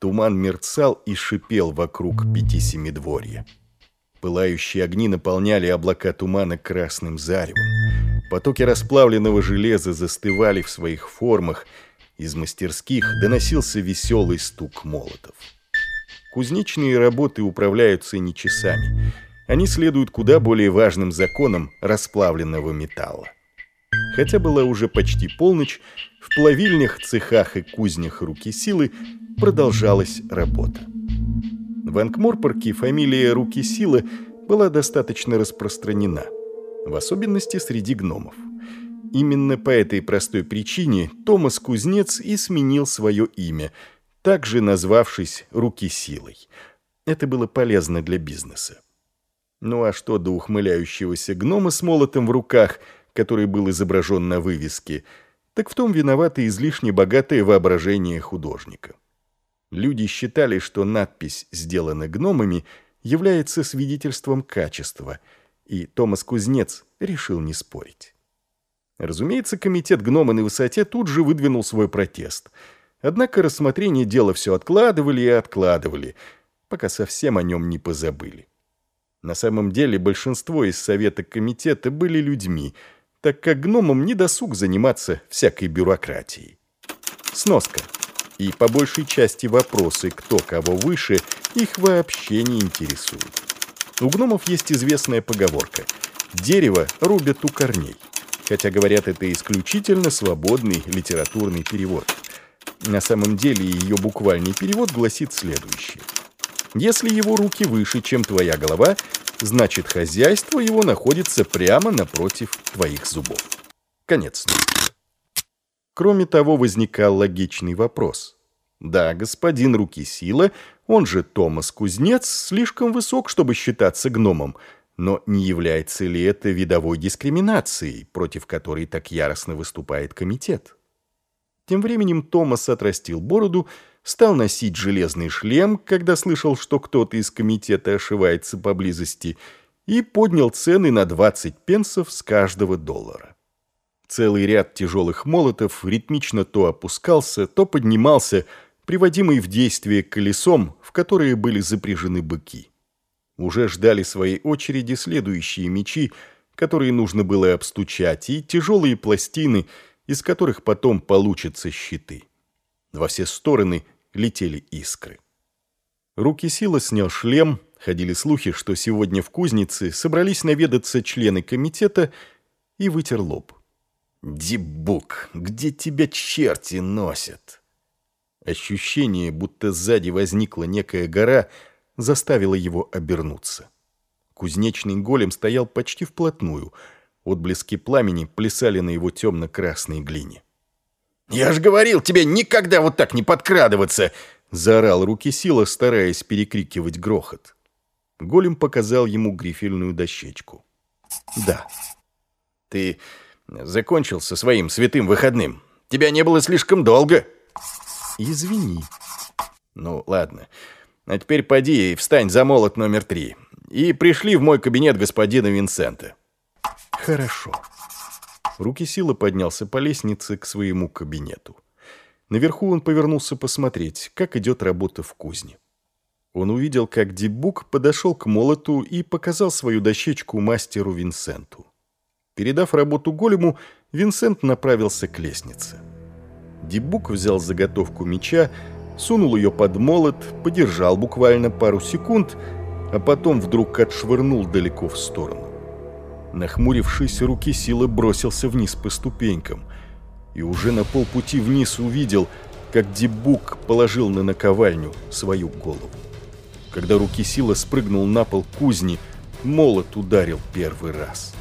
Туман мерцал и шипел вокруг пяти-семидворья. Пылающие огни наполняли облака тумана красным заревом. Потоки расплавленного железа застывали в своих формах. Из мастерских доносился веселый стук молотов. Кузнечные работы управляются не часами. Они следуют куда более важным законам расплавленного металла. Хотя была уже почти полночь, в плавильнях, цехах и кузнях руки силы продолжалась работа. В Анкморпорке фамилия Руки Силы была достаточно распространена, в особенности среди гномов. Именно по этой простой причине Томас Кузнец и сменил свое имя, также назвавшись Руки Силой. Это было полезно для бизнеса. Ну а что до ухмыляющегося гнома с молотом в руках, который был изображен на вывеске, так в том виновато излишне богатое воображение художника. Люди считали, что надпись «Сделана гномами» является свидетельством качества, и Томас Кузнец решил не спорить. Разумеется, комитет «Гномы на высоте» тут же выдвинул свой протест. Однако рассмотрение дела все откладывали и откладывали, пока совсем о нем не позабыли. На самом деле большинство из совета комитета были людьми, так как гномам не досуг заниматься всякой бюрократией. Сноска и по большей части вопросы «кто кого выше» их вообще не интересуют. У гномов есть известная поговорка «дерево рубят у корней», хотя, говорят, это исключительно свободный литературный перевод. На самом деле ее буквальный перевод гласит следующее. Если его руки выше, чем твоя голова, значит хозяйство его находится прямо напротив твоих зубов. Конец. Кроме того, возникал логичный вопрос. Да, господин Руки Сила, он же Томас Кузнец, слишком высок, чтобы считаться гномом, но не является ли это видовой дискриминацией, против которой так яростно выступает комитет? Тем временем Томас отрастил бороду, стал носить железный шлем, когда слышал, что кто-то из комитета ошивается поблизости, и поднял цены на 20 пенсов с каждого доллара. Целый ряд тяжелых молотов ритмично то опускался, то поднимался, приводимый в действие колесом, в которые были запряжены быки. Уже ждали своей очереди следующие мечи, которые нужно было обстучать, и тяжелые пластины, из которых потом получатся щиты. Во все стороны летели искры. Руки Сила снял шлем, ходили слухи, что сегодня в кузнице собрались наведаться члены комитета и вытер лоб. «Дибук, где тебя черти носят?» Ощущение, будто сзади возникла некая гора, заставило его обернуться. Кузнечный голем стоял почти вплотную. Отблески пламени плясали на его темно-красной глине. «Я ж говорил тебе никогда вот так не подкрадываться!» Заорал руки сила, стараясь перекрикивать грохот. Голем показал ему грифельную дощечку. «Да». «Ты закончил со своим святым выходным. Тебя не было слишком долго». «Извини». «Ну, ладно. А теперь поди и встань за молот номер три. И пришли в мой кабинет господина Винсента». «Хорошо». Руки силы поднялся по лестнице к своему кабинету. Наверху он повернулся посмотреть, как идет работа в кузне. Он увидел, как Дибук подошел к молоту и показал свою дощечку мастеру Винсенту. Передав работу голему, Винсент направился к лестнице. Дибук взял заготовку меча, сунул ее под молот, подержал буквально пару секунд, а потом вдруг отшвырнул далеко в сторону. Нахмурившись, руки силы бросился вниз по ступенькам и уже на полпути вниз увидел, как Дибук положил на наковальню свою голову. Когда руки сила спрыгнул на пол кузни, молот ударил первый раз.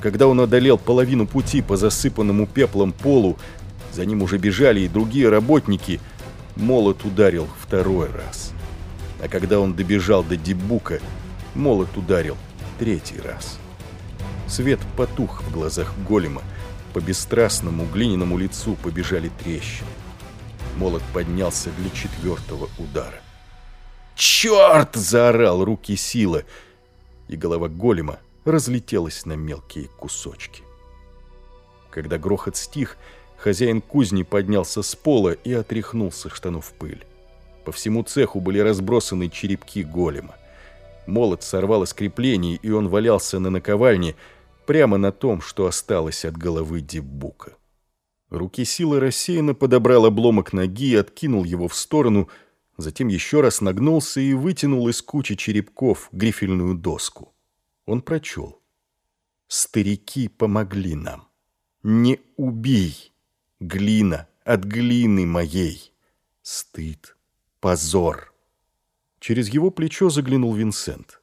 Когда он одолел половину пути по засыпанному пеплом полу, за ним уже бежали и другие работники. Молот ударил второй раз. А когда он добежал до Дибука, молот ударил третий раз. Свет потух в глазах голема. По бесстрастному глиняному лицу побежали трещины. Молот поднялся для четвертого удара. «Черт!» — заорал руки сила, и голова голема разлетелась на мелкие кусочки. Когда грохот стих, хозяин кузни поднялся с пола и отряхнулся штанов пыль. По всему цеху были разбросаны черепки голема. Молот сорвал из креплений, и он валялся на наковальне прямо на том, что осталось от головы Дебука. Руки силы рассеянно подобрал обломок ноги и откинул его в сторону, затем еще раз нагнулся и вытянул из кучи черепков грифельную доску. Он прочел. «Старики помогли нам. Не убей! Глина от глины моей! Стыд!» позор. Через его плечо заглянул Винсент.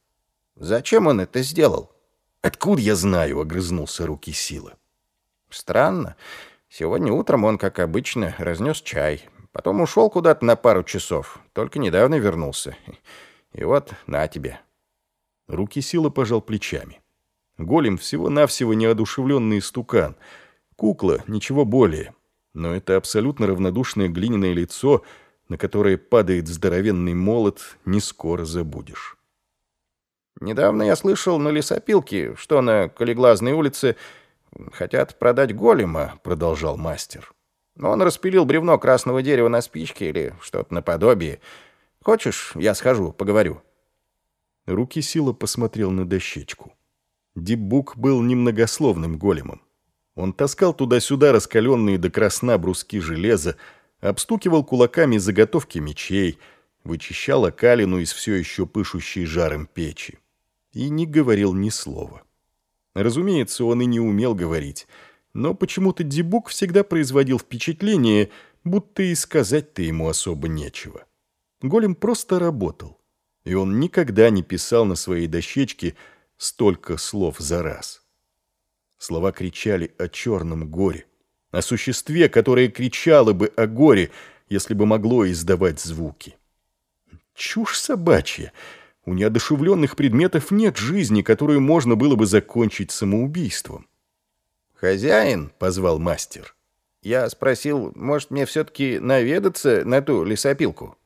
«Зачем он это сделал?» «Откуда я знаю?» — огрызнулся руки силы. «Странно. Сегодня утром он, как обычно, разнес чай. Потом ушел куда-то на пару часов. Только недавно вернулся. И вот на тебе». Руки силы пожал плечами. Голем всего-навсего неодушевленный стукан. Кукла, ничего более. Но это абсолютно равнодушное глиняное лицо — на которое падает здоровенный молот, не скоро забудешь. Недавно я слышал на лесопилке, что на Калиглазной улице хотят продать голема, продолжал мастер. Он распилил бревно красного дерева на спичке или что-то наподобие. Хочешь, я схожу, поговорю. Руки Сила посмотрел на дощечку. Дипбук был немногословным големом. Он таскал туда-сюда раскаленные до красна бруски железа, обстукивал кулаками заготовки мечей, вычищал окалину из все еще пышущей жаром печи. И не говорил ни слова. Разумеется, он и не умел говорить, но почему-то Дебук всегда производил впечатление, будто и сказать-то ему особо нечего. Голем просто работал, и он никогда не писал на своей дощечке столько слов за раз. Слова кричали о черном горе, о существе, которое кричало бы о горе, если бы могло издавать звуки. Чушь собачья. У неодушевленных предметов нет жизни, которую можно было бы закончить самоубийством. «Хозяин», — позвал мастер. Я спросил, может, мне все-таки наведаться на ту лесопилку?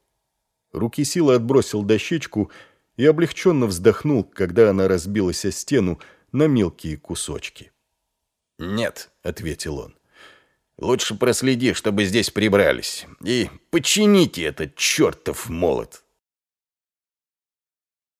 Руки силы отбросил дощечку и облегченно вздохнул, когда она разбилась о стену на мелкие кусочки. «Нет», — ответил он. Лучше проследи, чтобы здесь прибрались. И почините этот чертов молот.